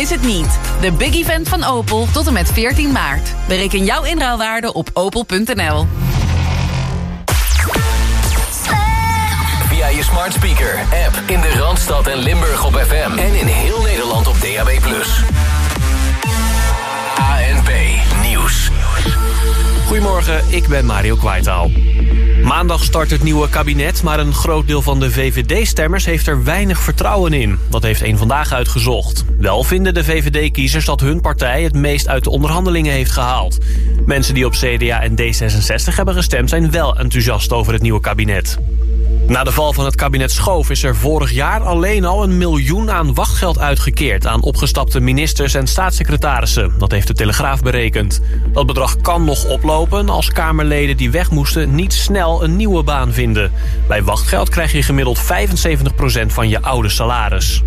is het niet. De big event van Opel tot en met 14 maart. Bereken jouw inruilwaarde op opel.nl. Via je smart speaker, app in de Randstad en Limburg op FM. En in heel Nederland op DAB+. Goedemorgen, ik ben Mario Kwaitaal. Maandag start het nieuwe kabinet, maar een groot deel van de VVD-stemmers heeft er weinig vertrouwen in. Dat heeft één vandaag uitgezocht. Wel vinden de VVD-kiezers dat hun partij het meest uit de onderhandelingen heeft gehaald. Mensen die op CDA en D66 hebben gestemd zijn wel enthousiast over het nieuwe kabinet. Na de val van het kabinet Schoof is er vorig jaar alleen al een miljoen aan wachtgeld uitgekeerd... aan opgestapte ministers en staatssecretarissen. Dat heeft de Telegraaf berekend. Dat bedrag kan nog oplopen als Kamerleden die weg moesten... niet snel een nieuwe baan vinden. Bij wachtgeld krijg je gemiddeld 75% van je oude salaris.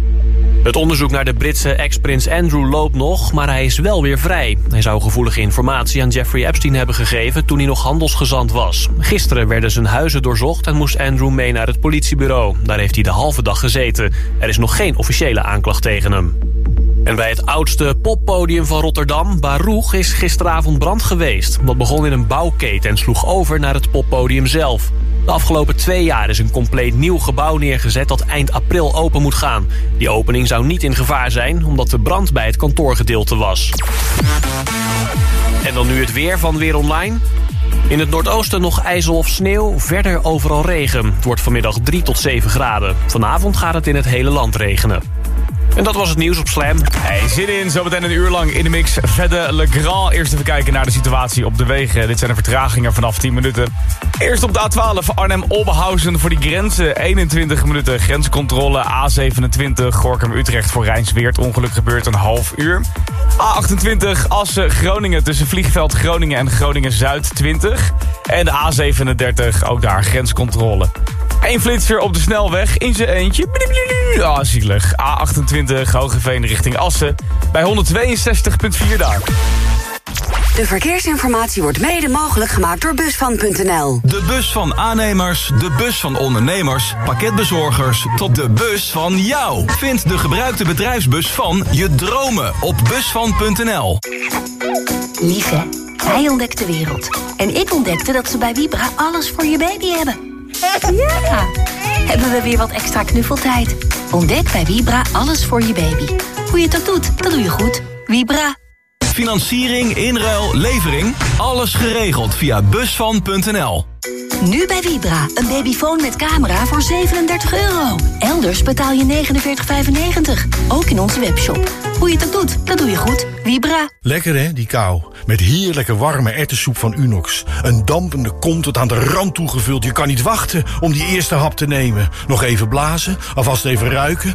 Het onderzoek naar de Britse ex-prins Andrew loopt nog, maar hij is wel weer vrij. Hij zou gevoelige informatie aan Jeffrey Epstein hebben gegeven toen hij nog handelsgezant was. Gisteren werden zijn huizen doorzocht en moest Andrew mee naar het politiebureau. Daar heeft hij de halve dag gezeten. Er is nog geen officiële aanklacht tegen hem. En bij het oudste poppodium van Rotterdam, Baruch, is gisteravond brand geweest. Dat begon in een bouwketen en sloeg over naar het poppodium zelf. De afgelopen twee jaar is een compleet nieuw gebouw neergezet dat eind april open moet gaan. Die opening zou niet in gevaar zijn, omdat de brand bij het kantoorgedeelte was. En dan nu het weer van Weer Online. In het noordoosten nog ijzel of sneeuw, verder overal regen. Het wordt vanmiddag 3 tot 7 graden. Vanavond gaat het in het hele land regenen. En dat was het nieuws op Slam. Hey, zin in. Zometeen een uur lang in de mix. Verder Le Grand. Eerst even kijken naar de situatie op de wegen. Dit zijn de vertragingen vanaf 10 minuten. Eerst op de A12 Arnhem-Oberhausen voor die grenzen. 21 minuten grenscontrole. A27 Gorkum-Utrecht voor Rijnsweert. Ongeluk gebeurt een half uur. A28 Assen-Groningen tussen Vliegveld Groningen en Groningen-Zuid 20. En de A37 ook daar grenscontrole. Eén flitser op de snelweg in zijn eentje. Ja, zielig. A28 Hogeveen richting Assen. Bij 162,4 daar. De verkeersinformatie wordt mede mogelijk gemaakt door Busvan.nl. De bus van aannemers, de bus van ondernemers, pakketbezorgers... tot de bus van jou. Vind de gebruikte bedrijfsbus van je dromen op Busvan.nl. Lieve, hij ontdekt de wereld. En ik ontdekte dat ze bij Vibra alles voor je baby hebben. Ja! Hebben we weer wat extra knuffeltijd? Ontdek bij Vibra alles voor je baby. Hoe je het ook doet, dat doe je goed. Vibra. Financiering, inruil, levering. Alles geregeld via busvan.nl. Nu bij Vibra. Een babyfoon met camera voor 37 euro. Elders betaal je 49,95. Ook in onze webshop. Hoe je het ook doet, dat doe je goed. Vibra. Lekker hè, die kou. Met heerlijke warme ertessoep van Unox. Een dampende kom tot aan de rand toegevuld. Je kan niet wachten om die eerste hap te nemen. Nog even blazen, alvast even ruiken.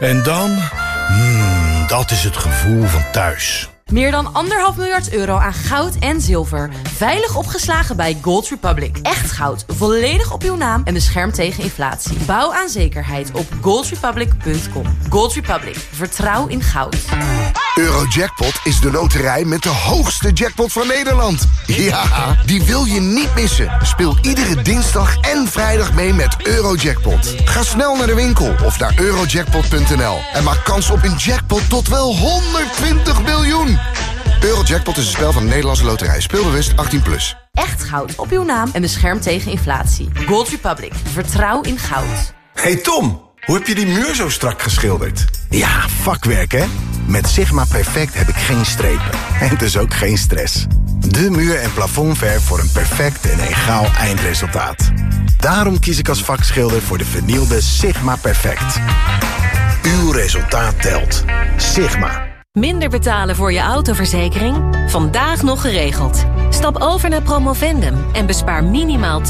En dan... Mmm, dat is het gevoel van thuis. Meer dan anderhalf miljard euro aan goud en zilver. Veilig opgeslagen bij Gold Republic. Echt goud, volledig op uw naam en beschermd tegen inflatie. Bouw aan zekerheid op goldrepublic.com. Gold Republic, vertrouw in goud. Eurojackpot is de loterij met de hoogste jackpot van Nederland. Ja, die wil je niet missen. Speel iedere dinsdag en vrijdag mee met Eurojackpot. Ga snel naar de winkel of naar eurojackpot.nl en maak kans op een jackpot tot wel 120 miljoen. Eurojackpot is een spel van de Nederlandse loterij. Speelbewust 18+. Plus. Echt goud op uw naam en beschermd tegen inflatie. Gold Republic, vertrouw in goud. Hey Tom, hoe heb je die muur zo strak geschilderd? Ja, vakwerk hè? Met Sigma Perfect heb ik geen strepen. En dus ook geen stress. De muur- en plafondverf voor een perfect en egaal eindresultaat. Daarom kies ik als vakschilder voor de vernielde Sigma Perfect. Uw resultaat telt. Sigma. Minder betalen voor je autoverzekering? Vandaag nog geregeld. Stap over naar Promovendum en bespaar minimaal 20%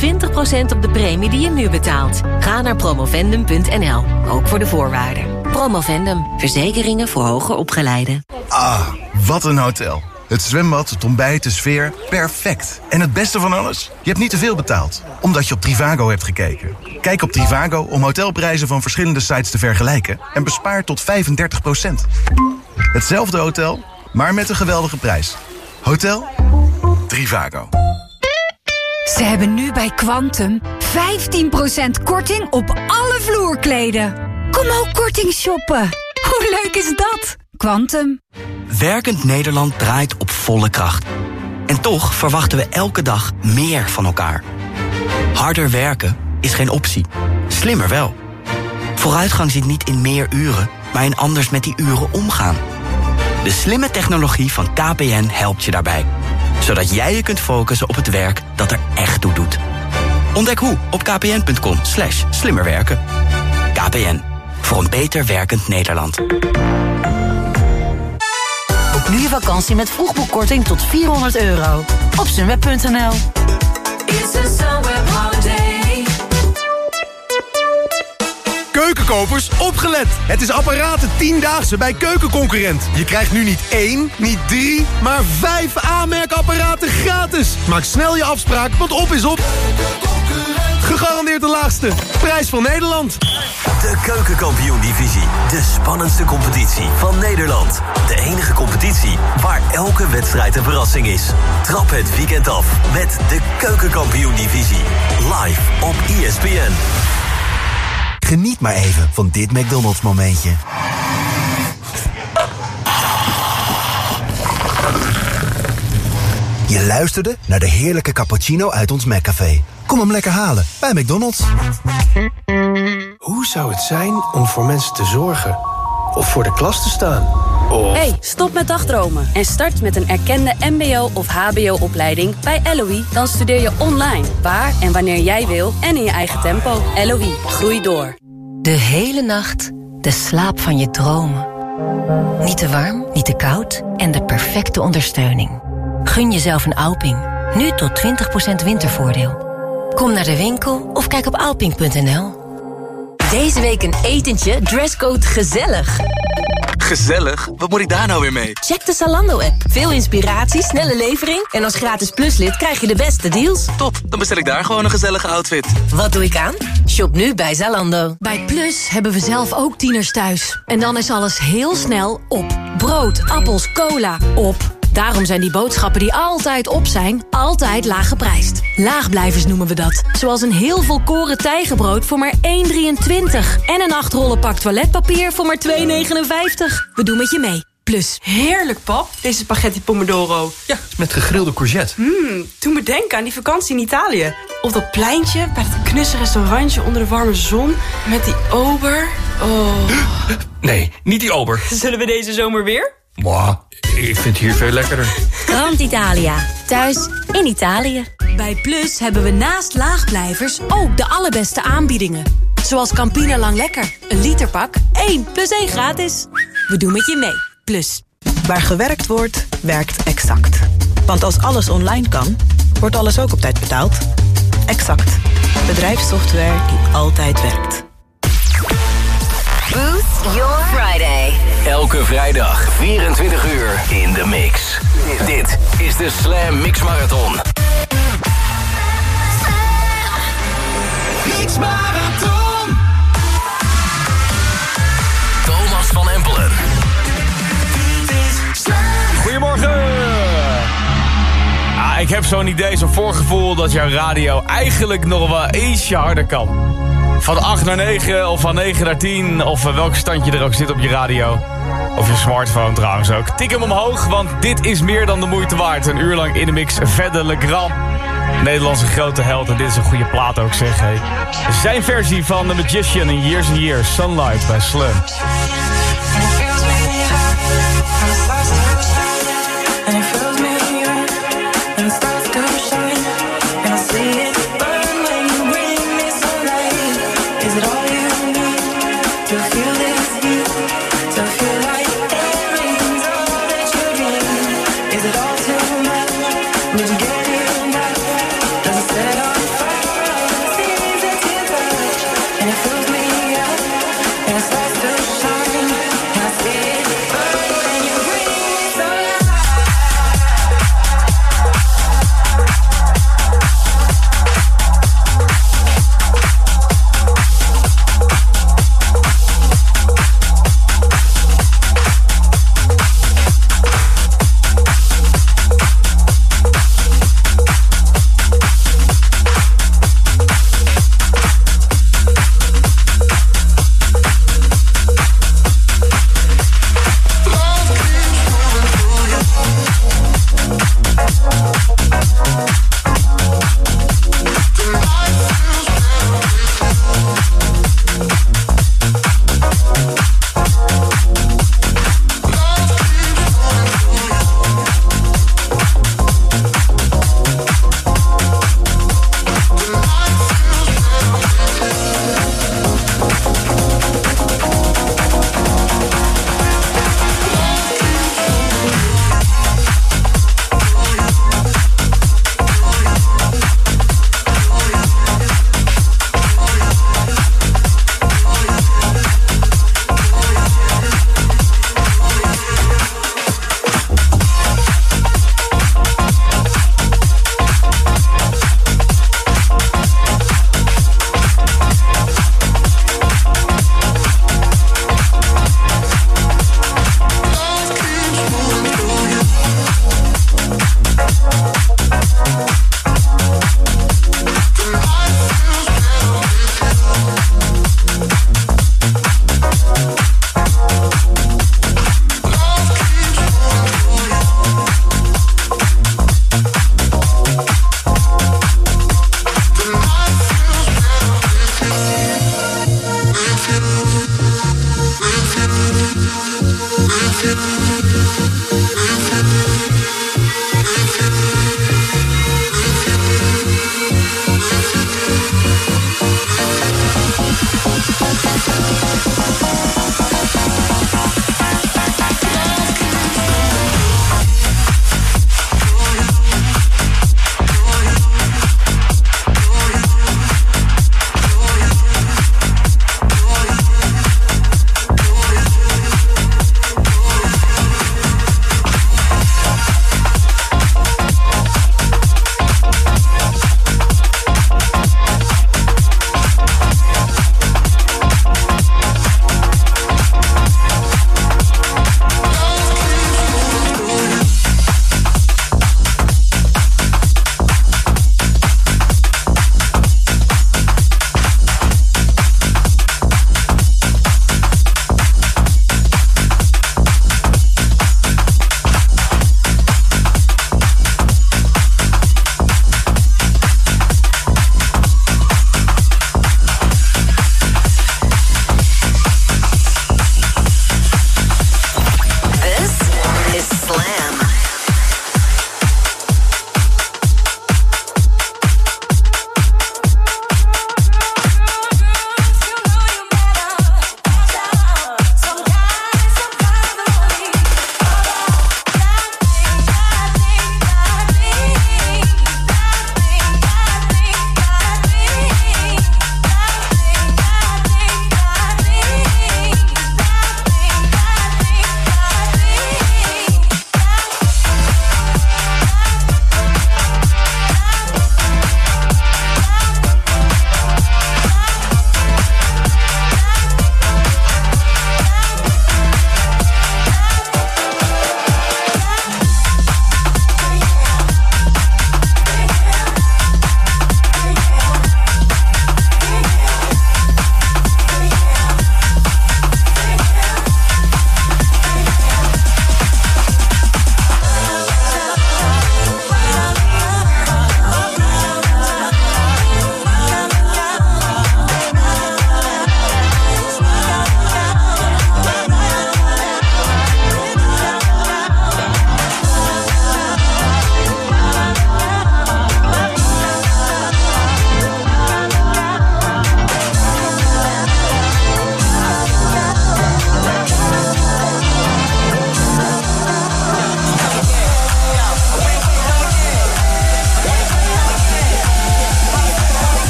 op de premie die je nu betaalt. Ga naar promovendum.nl, ook voor de voorwaarden. Promovendum, verzekeringen voor hoger opgeleiden. Ah, wat een hotel. Het zwembad, het ontbijt, de sfeer, perfect. En het beste van alles? Je hebt niet te veel betaald, omdat je op Trivago hebt gekeken. Kijk op Trivago om hotelprijzen van verschillende sites te vergelijken... en bespaar tot 35 Hetzelfde hotel, maar met een geweldige prijs. Hotel Trivago. Ze hebben nu bij Quantum 15% korting op alle vloerkleden. Kom ook korting shoppen. Hoe leuk is dat? Quantum. Werkend Nederland draait op volle kracht. En toch verwachten we elke dag meer van elkaar. Harder werken is geen optie. Slimmer wel. Vooruitgang zit niet in meer uren, maar in anders met die uren omgaan. De slimme technologie van KPN helpt je daarbij. Zodat jij je kunt focussen op het werk dat er echt toe doet. Ontdek hoe op kpn.com slash slimmerwerken. KPN, voor een beter werkend Nederland. Boek nu je vakantie met vroegboekkorting tot 400 euro. Op sunweb.nl Keukenkopers, opgelet! Het is apparaten 10-daagse bij Keukenconcurrent. Je krijgt nu niet één, niet drie, maar vijf aanmerkapparaten gratis. Maak snel je afspraak, want op is op. Gegarandeerd de laagste. Prijs van Nederland. De Keukenkampioen-divisie. De spannendste competitie van Nederland. De enige competitie waar elke wedstrijd een verrassing is. Trap het weekend af met de Keukenkampioen-divisie. Live op ESPN. Geniet maar even van dit McDonald's momentje. Je luisterde naar de heerlijke cappuccino uit ons McCafé. Kom hem lekker halen bij McDonald's. Hoe zou het zijn om voor mensen te zorgen? Of voor de klas te staan? Of... Hey, stop met dagdromen en start met een erkende mbo- of hbo-opleiding bij LOE. Dan studeer je online, waar en wanneer jij wil en in je eigen tempo. LOE, groei door. De hele nacht de slaap van je dromen. Niet te warm, niet te koud en de perfecte ondersteuning. Gun jezelf een Alping. Nu tot 20% wintervoordeel. Kom naar de winkel of kijk op alping.nl. Deze week een etentje, dresscode gezellig. Gezellig? Wat moet ik daar nou weer mee? Check de Zalando-app. Veel inspiratie, snelle levering... en als gratis pluslid krijg je de beste deals. Top, dan bestel ik daar gewoon een gezellige outfit. Wat doe ik aan? Shop nu bij Zalando. Bij Plus hebben we zelf ook tieners thuis. En dan is alles heel snel op. Brood, appels, cola, op. Daarom zijn die boodschappen die altijd op zijn, altijd laag geprijsd. Laagblijvers noemen we dat. Zoals een heel volkoren tijgenbrood voor maar 1,23. En een 8 rollen pak toiletpapier voor maar 2,59. We doen met je mee. Plus. Heerlijk, pap, deze spaghetti pomodoro. Ja, met gegrilde courgette. Mmm, doe me denken aan die vakantie in Italië. Op dat pleintje, bij dat knusse restaurantje onder de warme zon. Met die ober. Oh. Nee, niet die ober. Zullen we deze zomer weer? Mwah, ik vind het hier veel lekkerder. Grand Italia. Thuis in Italië. Bij Plus hebben we naast laagblijvers ook de allerbeste aanbiedingen. Zoals Campina Lang Lekker. Een literpak, 1 plus 1 gratis. We doen met je mee. Plus. Waar gewerkt wordt, werkt Exact. Want als alles online kan, wordt alles ook op tijd betaald. Exact. Bedrijfssoftware die altijd werkt. Your Friday. Elke vrijdag 24 uur in de mix. Dit is de Slam Mix Marathon. Mix Marathon. Thomas van Empelen. Goedemorgen! Ah, ik heb zo'n idee, zo'n voorgevoel dat jouw radio eigenlijk nog wel ietsje harder kan. Van 8 naar 9 of van 9 naar 10 of uh, welk standje er ook zit op je radio. Of je smartphone trouwens ook. Tik hem omhoog, want dit is meer dan de moeite waard. Een uur lang in de mix Vedde Le Grand. Nederlandse grote held en dit is een goede plaat ook zeg. Hey. Zijn versie van The Magician in Years and Years, Sunlight bij Slim. And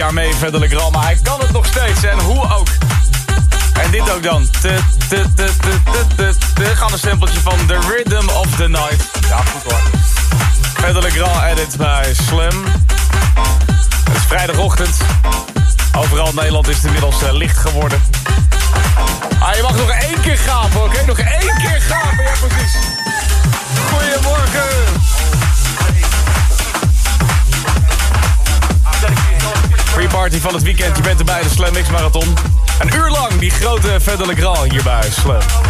jaar mee, verder Legrand, maar hij kan het nog steeds. En hoe ook. En dit ook dan. Te. Gaan een stempeltje van The Rhythm of the Night. Ja, goed hoor. Verder Legrand edit bij Slim. Het is vrijdagochtend. Overal in Nederland is het inmiddels uh, licht geworden. Ah, je mag nog één keer gapen, oké? Nog één keer gapen, ja precies. Goedemorgen. Free party van het weekend, je bent erbij, de Slam Marathon. Een uur lang die grote Verder Legrand hierbij, Slam.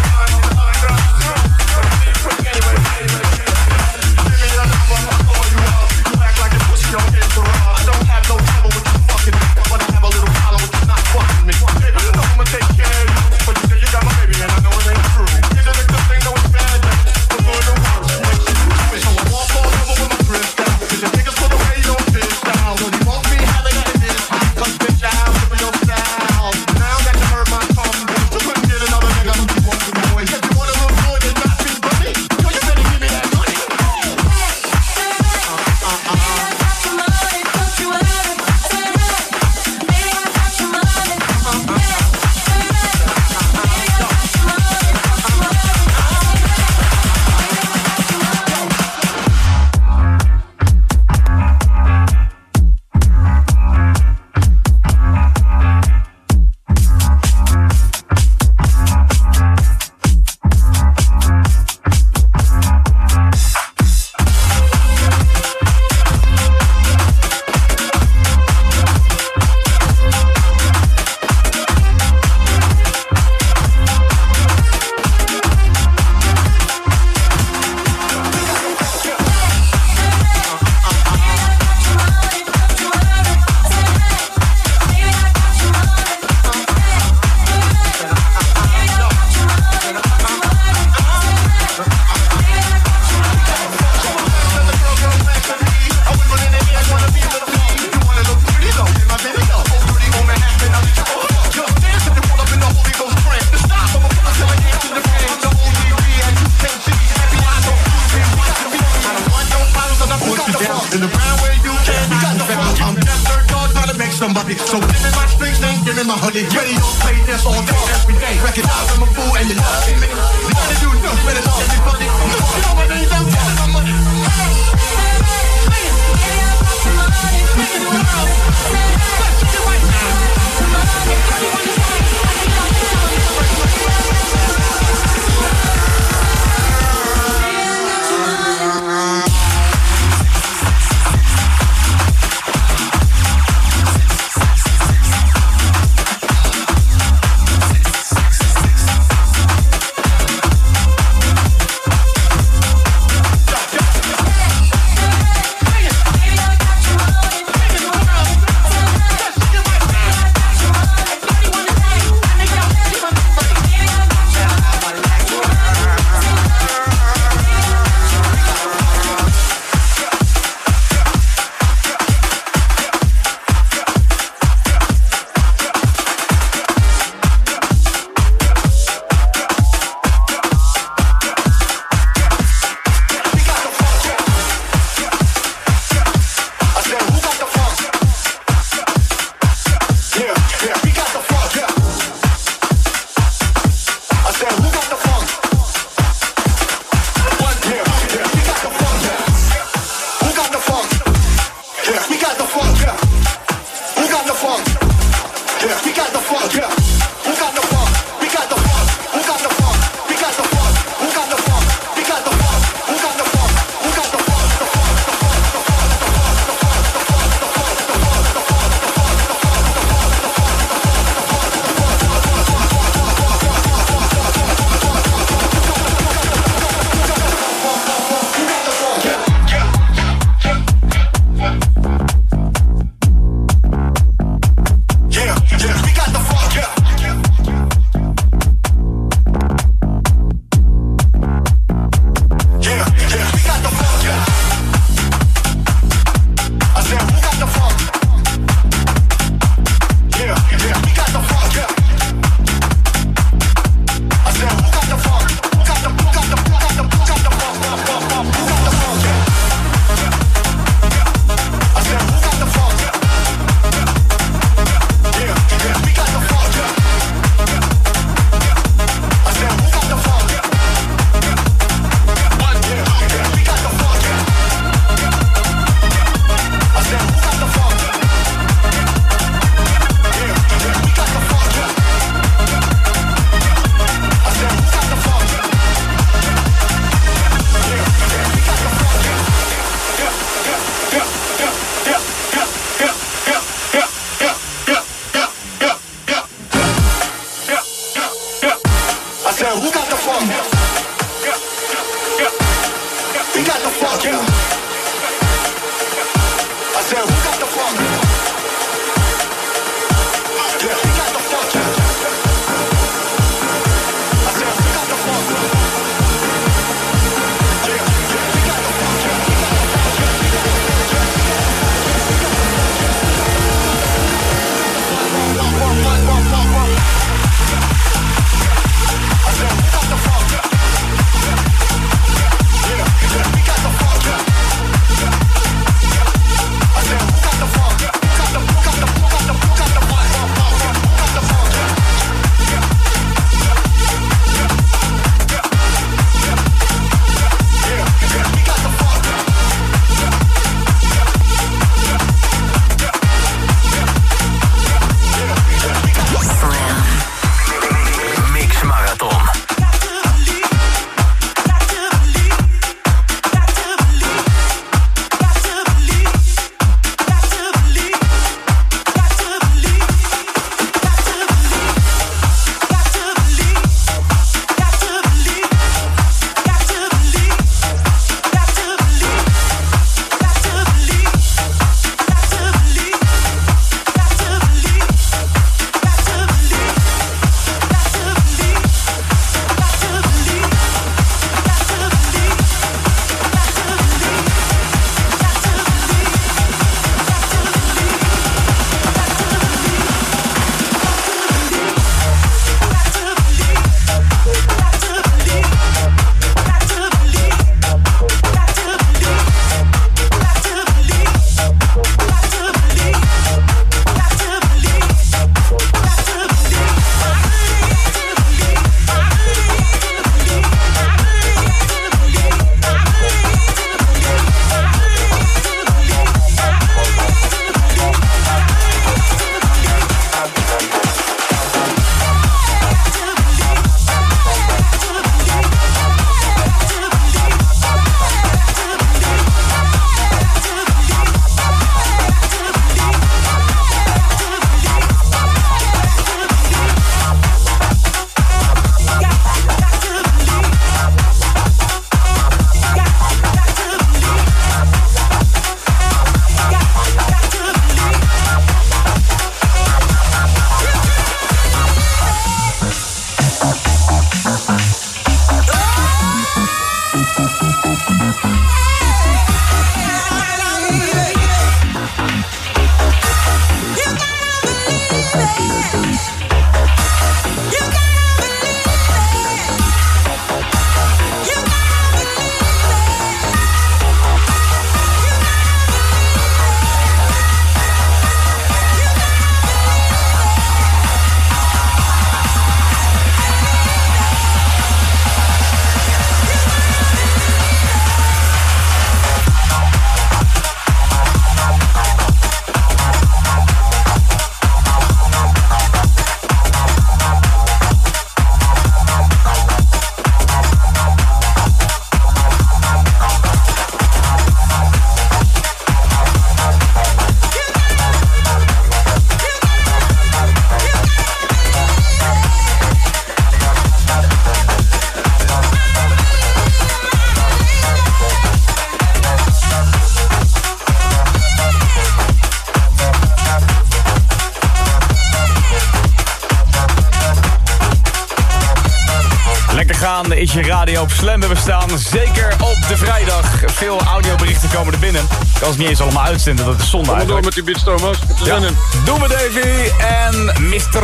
Het niet eens allemaal uitzenden, dat is zonde Kom door met die beats, Thomas. Ja. zin in. Doe me Davy en Mr.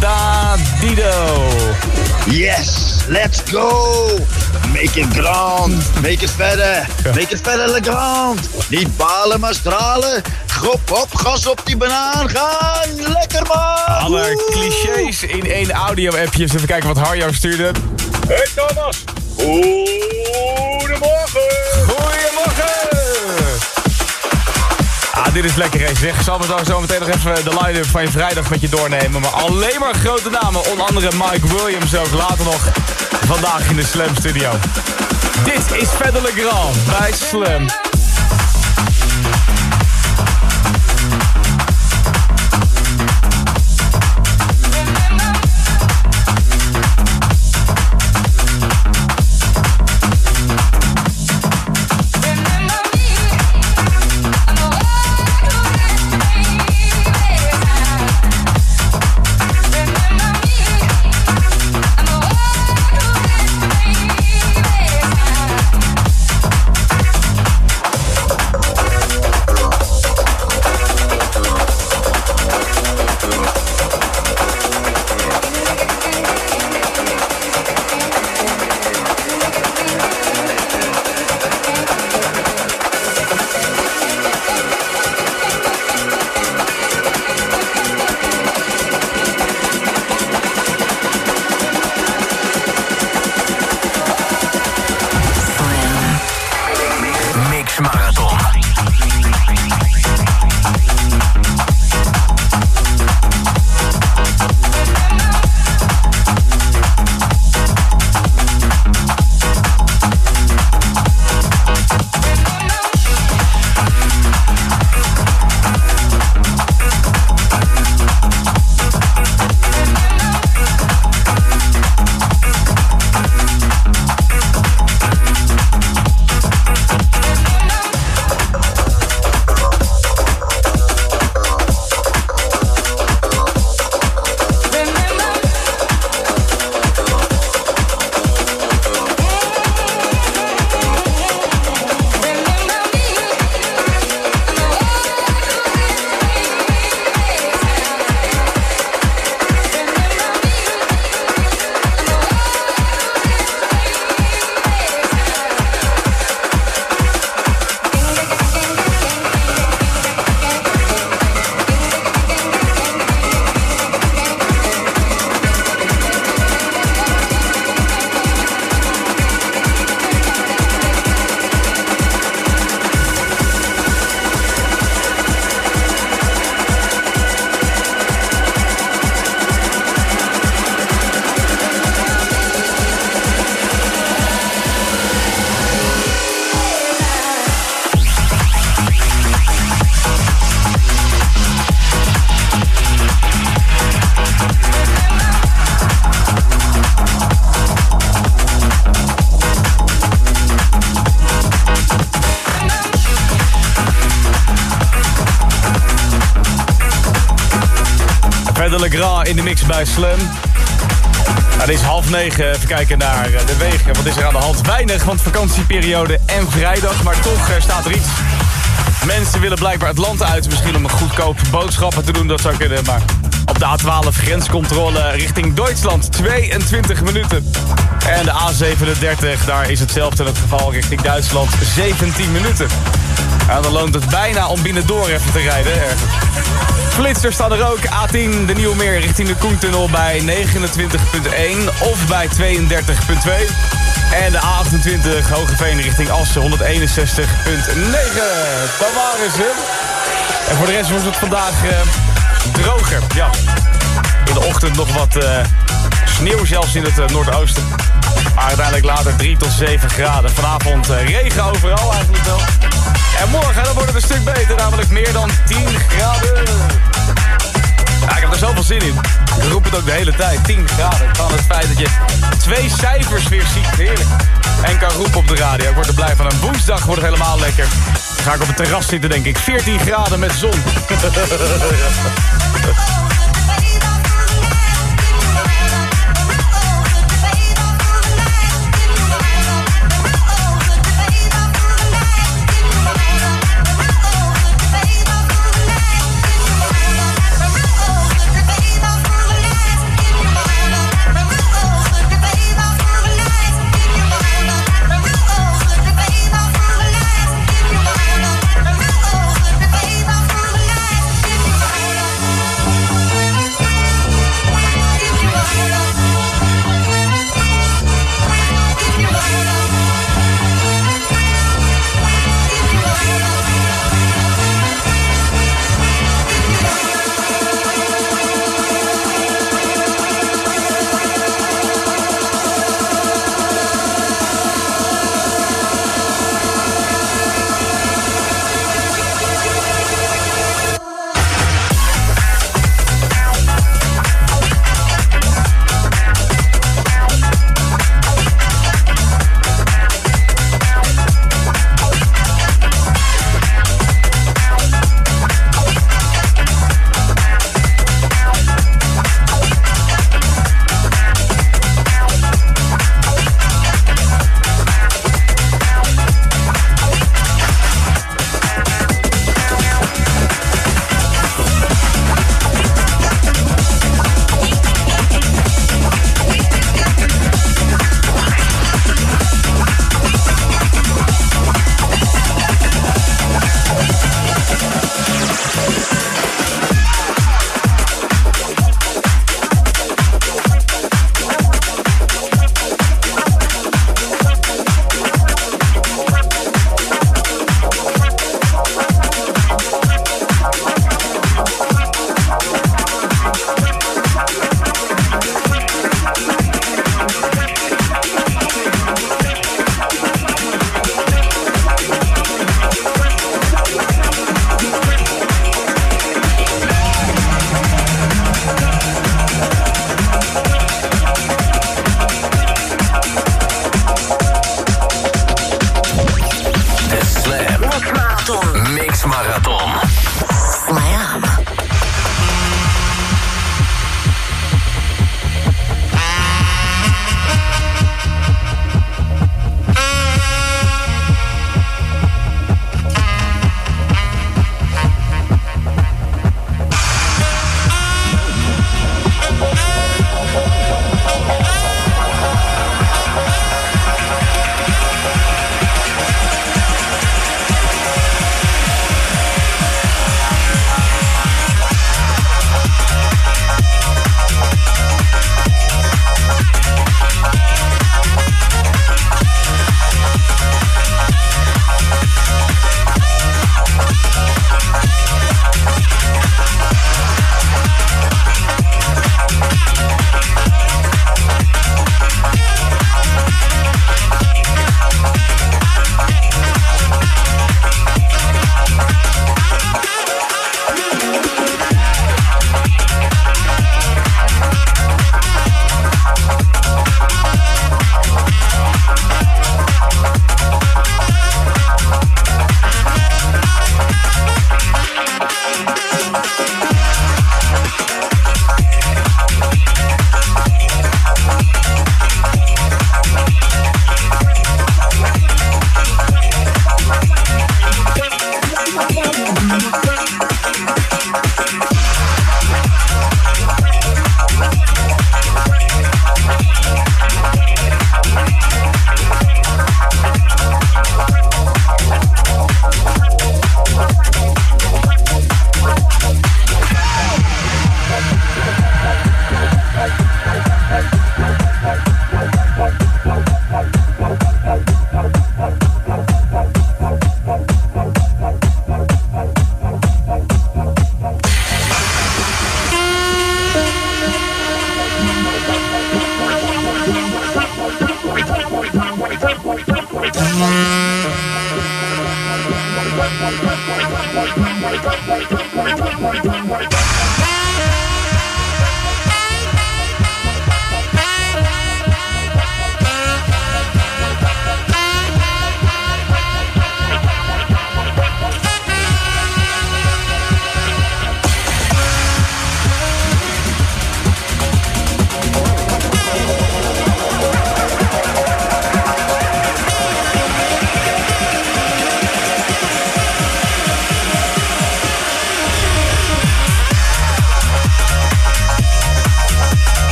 Dadido. Yes, let's go! Make it grand, make it verder, make it verder le grand. Niet balen, maar stralen. Grop op, gas op die banaan, gaan! Lekker man! Alle clichés in één audio-appje. Even kijken wat Harjo stuurde. Hey Thomas. Goedemorgen. Dit is lekker hè. Zeg, ik zal me zo, meteen nog even de line-up van je vrijdag met je doornemen. Maar alleen maar grote namen. Onder andere Mike Williams ook. Later nog vandaag in de Slam Studio. Dit is Verder Grand bij Slam. Het is half negen. Even kijken naar eh, de wegen. Wat is er aan de hand? Weinig, want vakantieperiode en vrijdag. Maar toch staat er iets. Mensen willen blijkbaar het land uit. Misschien om een goedkoop boodschappen te doen. Dat zou kunnen. Maar op de A12 grenscontrole richting Duitsland. 22 minuten. En de A37, daar is hetzelfde het geval richting Duitsland. 17 minuten. Nou, dan loont het bijna om binnendoor even te rijden. Ergens. Flitser staat er ook. A10, de Nieuwmeer richting de Koentunnel bij 29.1 of bij 32.2. En de A28 Hogeveen richting Assen 161.9. Dat waren ze. En voor de rest was het vandaag eh, droger. Ja. In de ochtend nog wat eh, sneeuw zelfs in het eh, noordoosten. Maar uiteindelijk later 3 tot 7 graden. Vanavond eh, regen overal eigenlijk wel. En morgen dan wordt het een stuk beter, namelijk meer dan 10 graden. Ik heb er zoveel zin in. Ik roep het ook de hele tijd. 10 graden. Van het feit dat je twee cijfers weer ziet. Heerlijk. En kan roepen op de radio. Ik word er blij van. Een woensdag wordt het helemaal lekker. Dan ga ik op het terras zitten, denk ik. 14 graden met zon.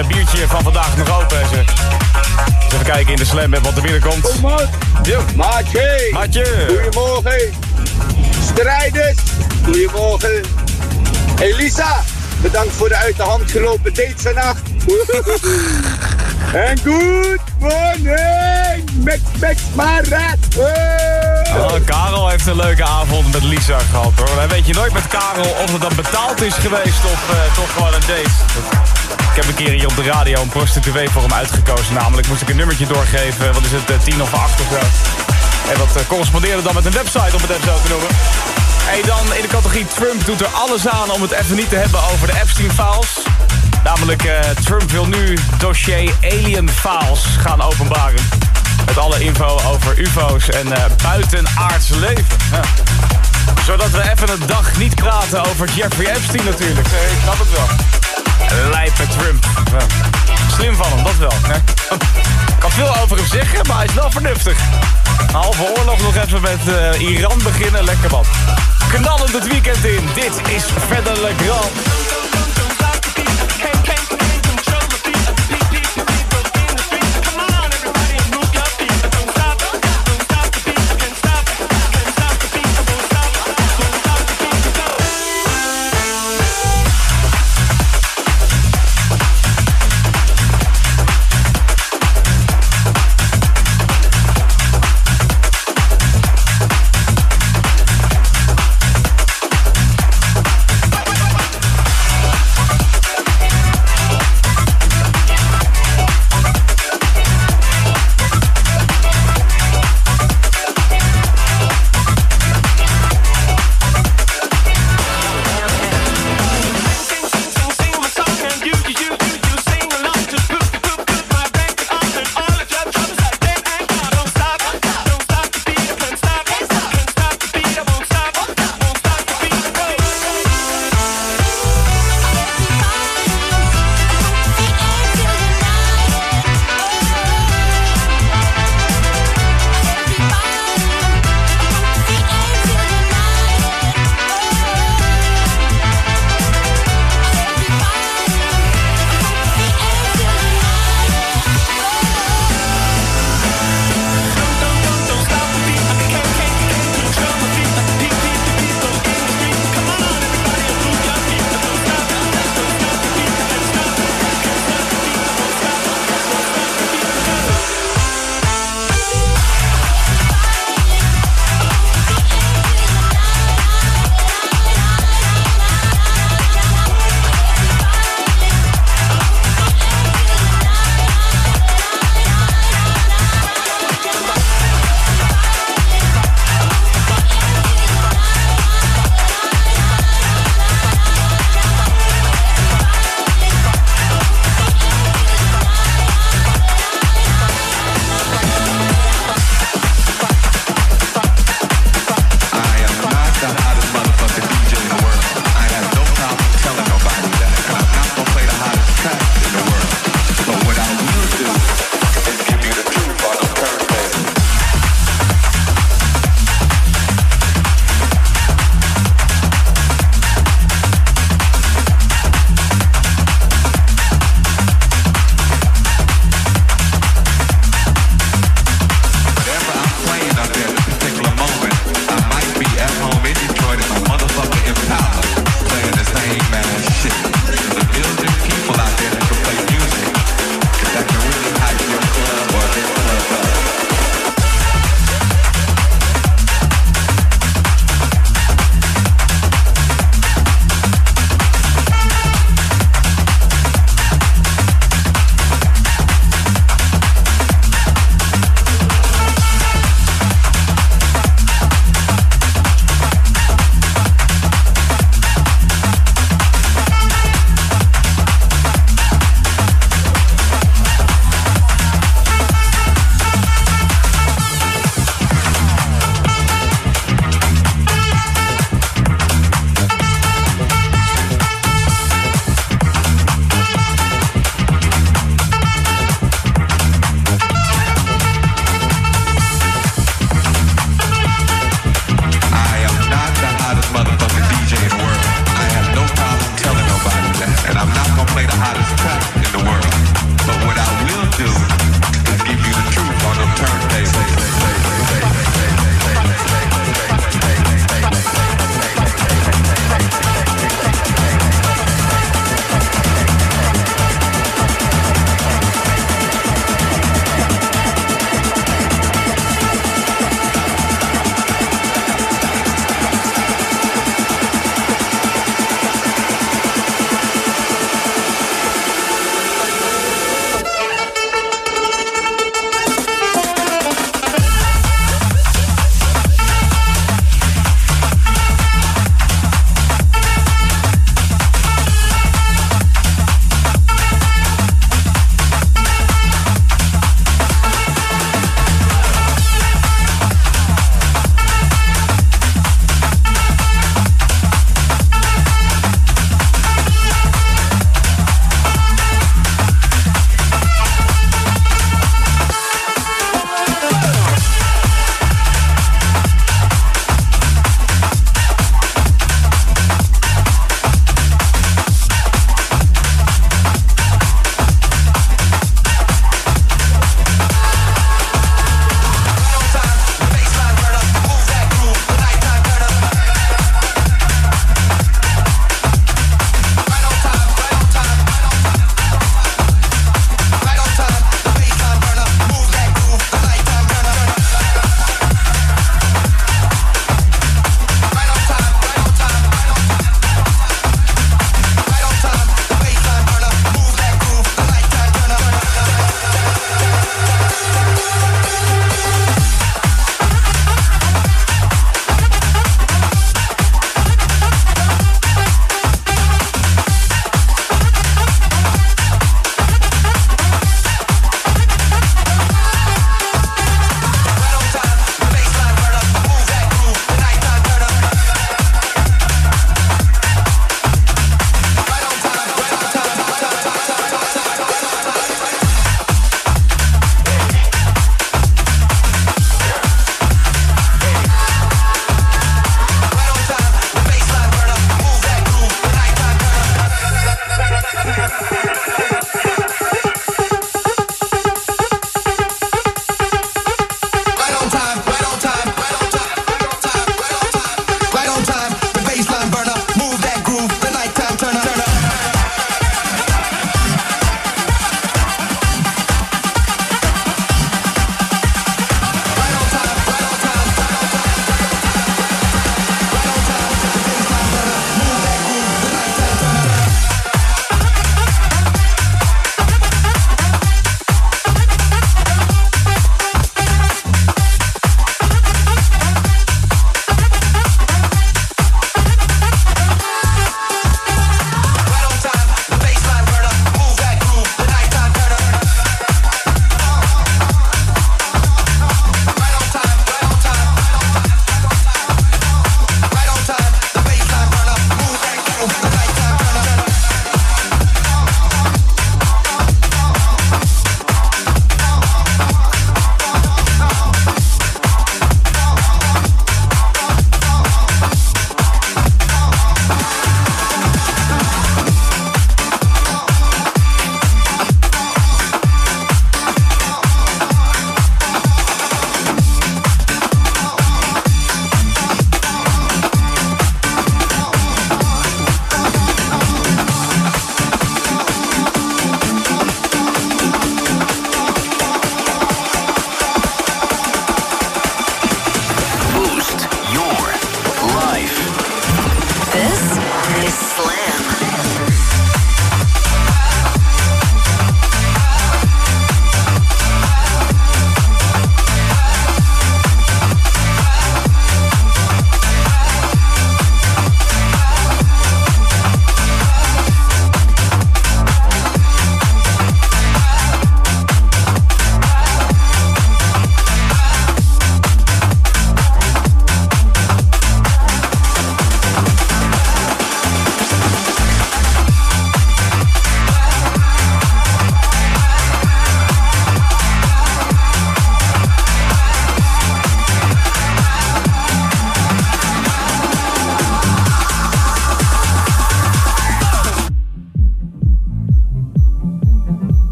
eerste biertje van vandaag nog open. Ze. Dus even kijken in de slam wat er binnenkomt. Maatje. Maatje. Goedemorgen. Strijders. Goedemorgen. Elisa. Bedankt voor de uit de hand gelopen date vannacht. en good morning. Max Max Marat. Oh, Karel heeft een leuke avond met Lisa gehad hoor. Dan weet je nooit met Karel of het dan betaald is geweest of eh, toch gewoon een date. Ik heb een keer hier op de radio een prostituee voor hem uitgekozen. Namelijk moest ik een nummertje doorgeven. Wat is het, eh, tien of acht of zo. En dat eh, correspondeerde dan met een website om het even zo te noemen. En dan in de categorie Trump doet er alles aan om het even niet te hebben over de Epstein-files. Namelijk, eh, Trump wil nu dossier Alien Files gaan openbaren. Met alle info over ufo's en eh, buitenaards leven. Zodat we even een dag niet praten over Jeffrey Epstein natuurlijk. Nee, ik snap het wel. Lijpe Trump. Slim van hem, dat wel. hè? Ik kan veel over hem zeggen, maar hij is wel vernuftig. Halve oorlog nog even met eh, Iran beginnen, lekker wat. Knallend het weekend in. Dit is Verder Le Grand.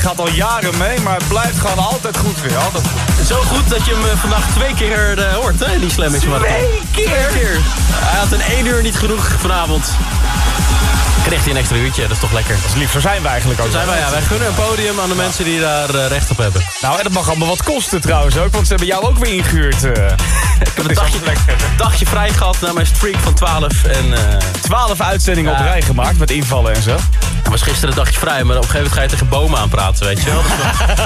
Gaat al jaren mee, maar het blijft gewoon altijd goed weer. Altijd goed. Zo goed dat je hem eh, vandaag twee keer eh, hoort, hè, die Slam Marathon. Twee keer? Hij had een één uur niet genoeg vanavond. Kreeg hij een extra uurtje, dat is toch lekker. Dat is lief, zo zijn we eigenlijk ook. Zo zijn wij, ja. Wij gunnen een podium aan de mensen die daar eh, recht op hebben. Nou, en dat mag allemaal wat kosten trouwens ook, want ze hebben jou ook weer ingehuurd. eh. Ik heb een dagje, dagje vrij gehad na mijn streak van 12. En, eh 12 uitzendingen op rij gemaakt met invallen en zo. Het was gisteren een dagje vrij, maar op een gegeven moment ga je tegen bomen aanpraten, weet je wel.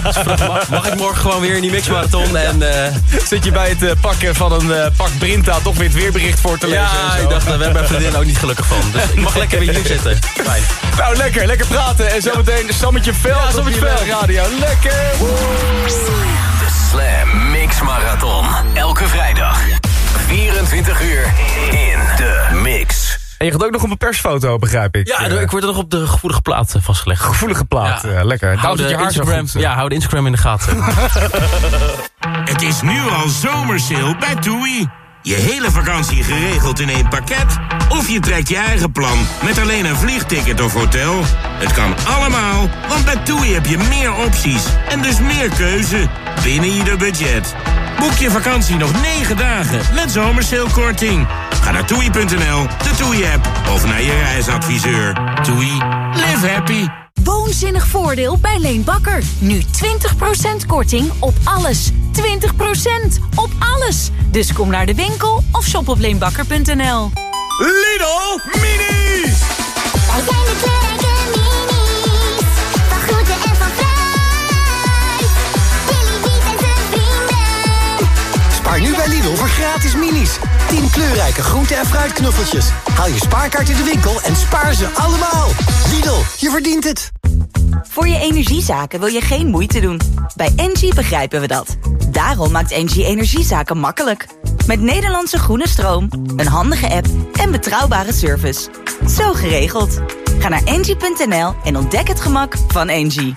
Dus, mag, mag ik morgen gewoon weer in die mixmarathon en... eh, Zit je bij het eh, pakken van een eh, pak Brinta toch weer het weerbericht voor te lezen ja, en zo. ik dacht, daar werd mijn vriendin ook niet gelukkig van. Dus ik mag lekker weer hier zitten. Fijn. Nou, lekker, lekker praten. En zometeen Sammetje Veld Ja, op Sammetje Veld. radio. Lekker! De Slam Mix Marathon. Elke vrijdag. En je gaat ook nog op een persfoto, begrijp ik. Ja, Eh, ik word er nog op de gevoelige plaat eh, vastgelegd. Gevoelige plaat, Ja. eh, lekker. Hou Daarom de, je Instagram, goed, ja, hou de Instagram in de gaten. Het is nu al zomersale bij TUI. Je hele vakantie geregeld in één pakket? Of je trekt je eigen plan met alleen een vliegticket of hotel? Het kan allemaal, want bij TUI heb je meer opties en dus meer keuze binnen ieder budget. Boek je vakantie nog 9 dagen met zomersalekorting. Ga naar toei.nl, de TUI-app of naar je reisadviseur. TUI, live happy. Woonzinnig voordeel bij Leen Bakker. Nu 20% korting op alles. 20% op alles. Dus kom naar de winkel of shop op leenbakker.nl. Lidl Minis! Wij zijn de Spaar nu bij Lidl voor gratis minis. 10 kleurrijke groente- en fruitknuffeltjes. Haal je spaarkaart in de winkel en spaar ze allemaal. Lidl, je verdient het. Voor je energiezaken wil je geen moeite doen. Bij Engie begrijpen we dat. Daarom maakt Engie energiezaken makkelijk. Met Nederlandse groene stroom, een handige app en betrouwbare service. Zo geregeld. Ga naar engie.nl en ontdek het gemak van Engie.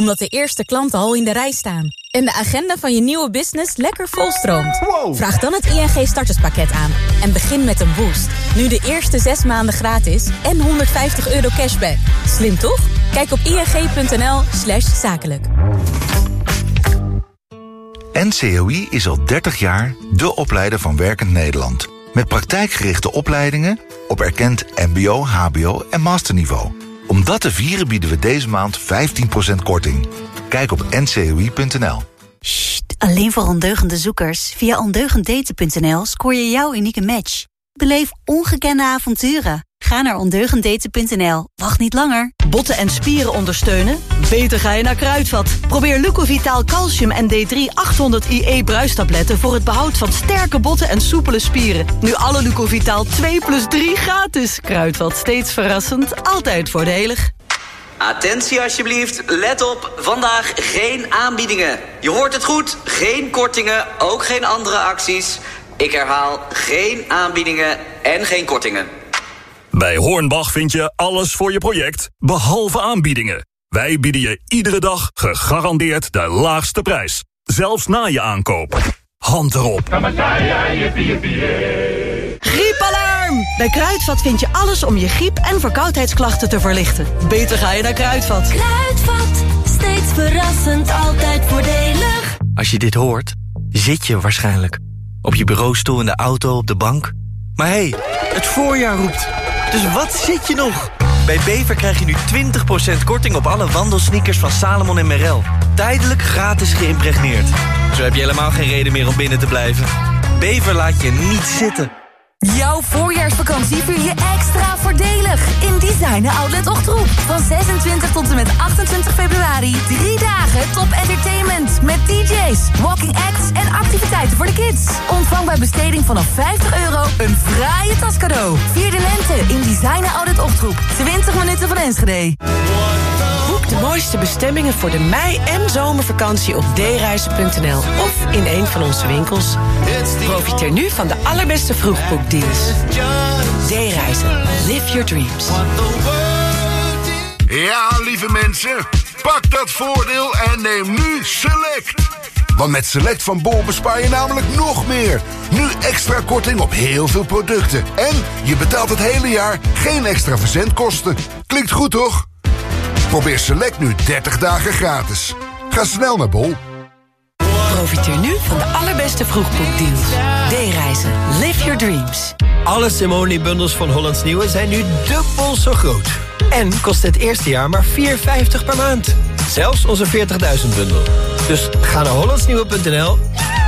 omdat de eerste klanten al in de rij staan... en de agenda van je nieuwe business lekker volstroomt... vraag dan het ING starterspakket aan en begin met een boost. Nu de eerste zes maanden gratis en 150 euro cashback. Slim toch? Kijk op ing.nl slash zakelijk. NCOI is al 30 jaar de opleider van Werkend Nederland. Met praktijkgerichte opleidingen op erkend mbo, hbo en masterniveau. Om dat te vieren bieden we deze maand 15% korting. Kijk op ncoi.nl. Alleen voor ondeugende zoekers. Via ondeugenddaten.nl scoor je jouw unieke match. Beleef ongekende avonturen. Ga naar ondeugenddaten.nl. Wacht niet langer. Botten en spieren ondersteunen? Beter ga je naar Kruidvat. Probeer Lucovitaal Calcium en D3 800 IE bruistabletten... voor het behoud van sterke botten en soepele spieren. Nu alle Lucovitaal 2 plus 3 gratis. Kruidvat, steeds verrassend, altijd voordelig. Attentie alsjeblieft, let op, vandaag geen aanbiedingen. Je hoort het goed, geen kortingen, ook geen andere acties. Ik herhaal, geen aanbiedingen en geen kortingen. Bij Hornbach vind je alles voor je project, behalve aanbiedingen. Wij bieden je iedere dag gegarandeerd de laagste prijs. Zelfs na je aankoop. Hand erop. Griepalarm! Bij Kruidvat vind je alles om je griep- en verkoudheidsklachten te verlichten. Beter ga je naar Kruidvat. Kruidvat, steeds verrassend, altijd voordelig. Als je dit hoort, zit je waarschijnlijk. Op je bureaustoel, in de auto, op de bank. Maar hé, hey, het voorjaar roept. Dus wat zit je nog? Bij Bever krijg je nu 20% korting op alle wandelsneakers van Salomon en Merrell. Tijdelijk gratis geïmpregneerd. Zo heb je helemaal geen reden meer om binnen te blijven. Bever laat je niet zitten. Jouw voorjaarsvakantie vier je extra voordelig in Designer Outlet Ochtroep. Van 26 tot en met 28 februari. Drie dagen top entertainment met Walking acts en activiteiten voor de kids. Ontvang bij besteding vanaf 50 euro een fraaie tas cadeau. Vier de lente in Designer Outlet Ochtroep. 20 minuten van Enschede. Boek de mooiste bestemmingen voor de mei- en zomervakantie op dereizen.nl of in een van onze winkels. Profiteer nu van de allerbeste vroegboekdeals. D-reizen. Live your dreams. Ja, lieve mensen, pak dat voordeel en neem nu Select. Want met Select van Bol bespaar je namelijk nog meer. Nu extra korting op heel veel producten. En je betaalt het hele jaar geen extra verzendkosten. Klinkt goed, toch? Probeer Select nu 30 dagen gratis. Ga snel naar Bol. Profiteer nu van de allerbeste vroegboekdeals. D-reizen. Live your dreams. Alle Simone-bundels van Hollands Nieuwe zijn nu dubbel zo groot. En kost het eerste jaar maar 4,50 per maand. Zelfs onze 40.000 bundel. Dus ga naar hollandsnieuwe.nl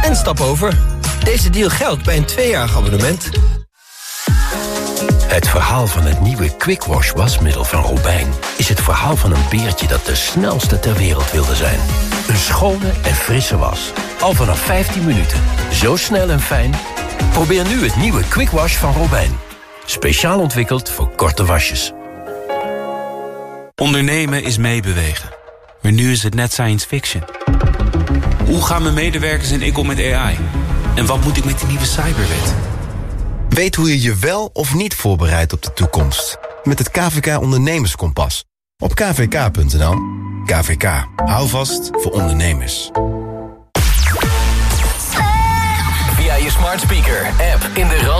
en stap over. Deze deal geldt bij een tweejarig abonnement. Het verhaal van het nieuwe Quick Wash wasmiddel van Robijn... is het verhaal van een beertje dat de snelste ter wereld wilde zijn. Een schone en frisse was. Al vanaf 15 minuten. Zo snel en fijn. Probeer nu het nieuwe Quick Wash van Robijn. Speciaal ontwikkeld voor korte wasjes. Ondernemen is meebewegen. Maar nu is het net science fiction. Hoe gaan mijn medewerkers en ik om met AI? En wat moet ik met die nieuwe cyberwet? Weet hoe je je wel of niet voorbereidt op de toekomst. Met het KVK Ondernemerskompas. Op kvk.nl. KVK. Hou vast voor ondernemers. Via je smart speaker, app in de rand